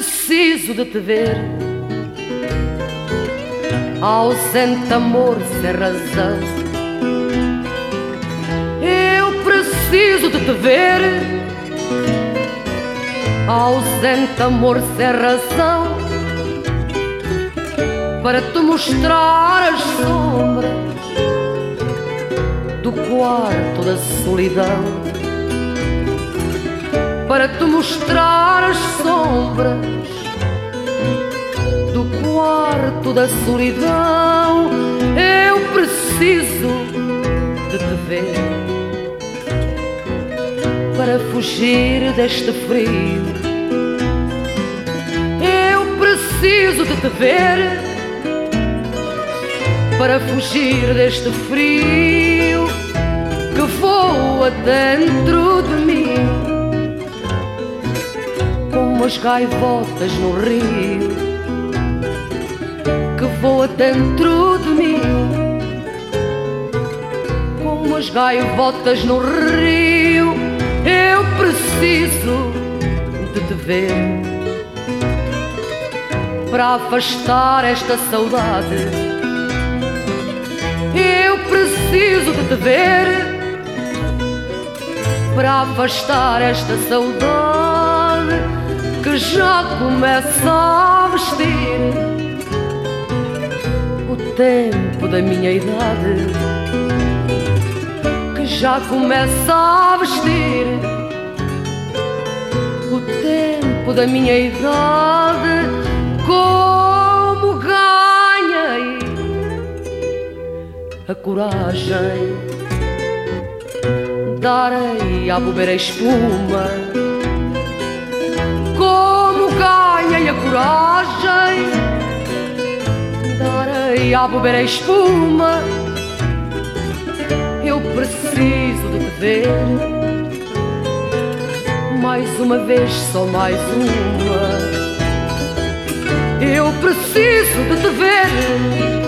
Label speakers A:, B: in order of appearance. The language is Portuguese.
A: preciso de te ver. Ausente amor sem razão. Eu preciso de te ver. Ausente amor sem razão. Para te mostrar as sombras do quarto da solidão para te mostrar as sombras do quarto da solidão. Eu preciso de te ver para fugir deste frio. Eu preciso de te ver para fugir deste frio que voa dentro de mim como as gaivotas no rio que voa dentro de mim, como as gaivotas no rio. Eu preciso de te ver para afastar esta saudade. Eu preciso de te ver para afastar esta saudade que já começa a vestir o tempo da minha idade, que já começa a vestir o tempo da minha idade, como ganhei a coragem. Darei a beber a espuma a beber a espuma. Eu preciso de te ver Mais uma vez, só mais uma. Eu preciso de te ver